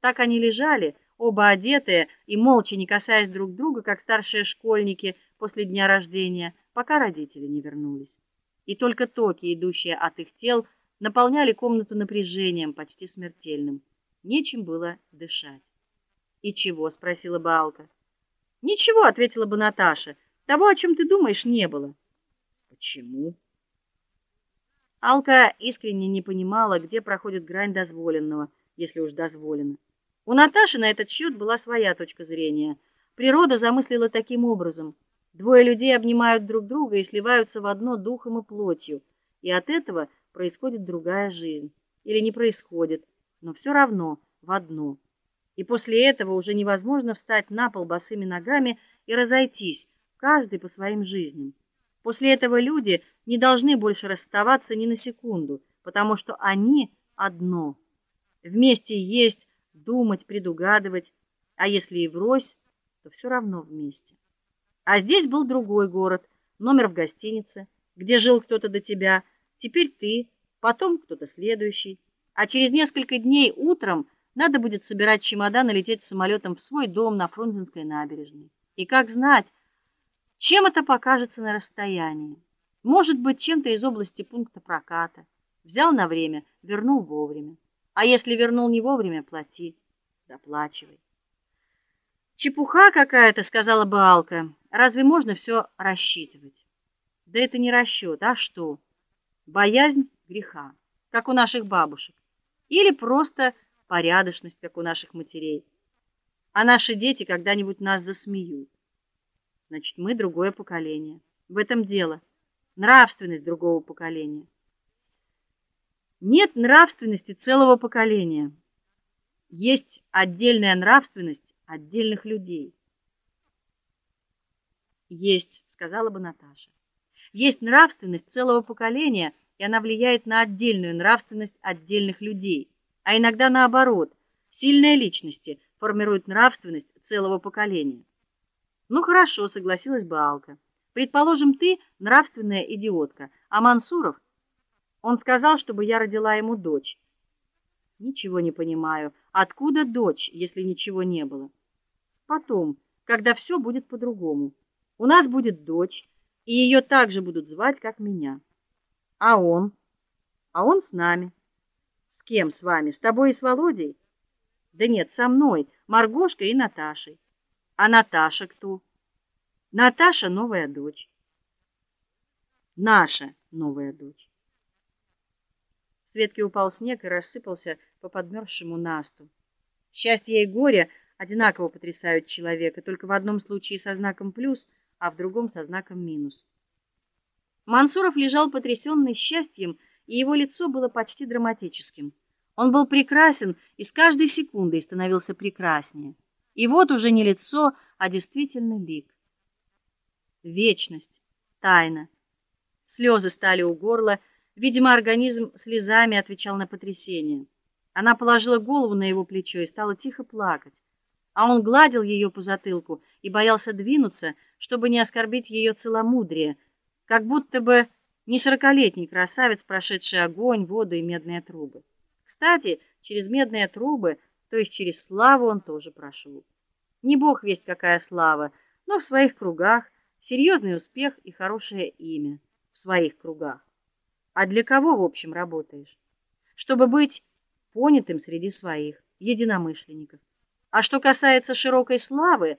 Так они лежали, оба одетые и молча не касаясь друг друга, как старшие школьники после дня рождения, пока родители не вернулись. И только токи, идущие от их тел, наполняли комнату напряжением, почти смертельным. Нечем было дышать. "И чего?" спросила Балка. "Ничего", ответила бы Наташа. "Того, о чем ты думаешь, не было". "Почему?" Алка искренне не понимала, где проходит грань дозволенного, если уж дозволено. У Наташи на этот счет была своя точка зрения. Природа замыслила таким образом: двое людей обнимают друг друга и сливаются в одно духом и плотью, и от этого происходит другая жизнь. Или не происходит, но все равно в одно. И после этого уже невозможно встать на пол босыми ногами и разойтись, каждый по своим жизням. После этого люди не должны больше расставаться ни на секунду, потому что они одно. Вместе есть, думать, предугадывать, а если и врозь, то все равно вместе. А здесь был другой город, номер в гостинице, где жил кто-то до тебя, теперь ты, потом кто-то следующий, а через несколько дней утром надо будет собирать чемодан и лететь самолетом в свой дом на Фрунзенской набережной. И как знать, чем это покажется на расстоянии? Может быть, чем-то из области пункта проката. Взял на время, вернул вовремя. А если вернул не вовремя, плати, доплачивай. Чепуха какая-то, сказала бы Алка. Разве можно все рассчитывать? Да это не расчет, а что? Боязнь греха, как у наших бабушек, или просто порядочность, как у наших матерей. А наши дети когда-нибудь нас засмеют. Значит, мы другое поколение. В этом дело. Нравственность другого поколения. Нет нравственности целого поколения. Есть отдельная нравственность отдельных людей. Есть, сказала бы Наташа. Есть нравственность целого поколения, и она влияет на отдельную нравственность отдельных людей, а иногда наоборот. Сильные личности формируют нравственность целого поколения. Ну хорошо, согласилась бы Алка. Предположим, ты нравственная идиотка, а Мансуров он сказал, чтобы я родила ему дочь. Ничего не понимаю. Откуда дочь, если ничего не было? Потом, когда все будет по-другому. У нас будет дочь, и ее также будут звать, как меня. А он? А он с нами. С кем с вами? С тобой и с Володей? Да нет, со мной, Маргошкой и Наташей. А Наташа кто? Наташа новая дочь. Наша новая дочь. Ветки упал снег и рассыпался по подмерзшему насту. Счастье и горе одинаково потрясают человека, только в одном случае со знаком плюс, а в другом со знаком минус. Мансуров лежал потрясенный счастьем, и его лицо было почти драматическим. Он был прекрасен и с каждой секундой становился прекраснее. И вот уже не лицо, а действительно лик. Вечность, тайна. Слезы стали у горла, видимо, организм слезами отвечал на потрясение. Она положила голову на его плечо и стала тихо плакать, а он гладил ее по затылку и боялся двинуться, чтобы не оскорбить ее целомудрие, как будто бы не сорокалетний красавец, прошедший огонь, воду и медные трубы. Кстати, через медные трубы то есть через славу он тоже прошел. Не бог весть какая слава, но в своих кругах серьезный успех и хорошее имя в своих кругах. А для кого, в общем, работаешь? Чтобы быть понятым среди своих единомышленников. А что касается широкой славы,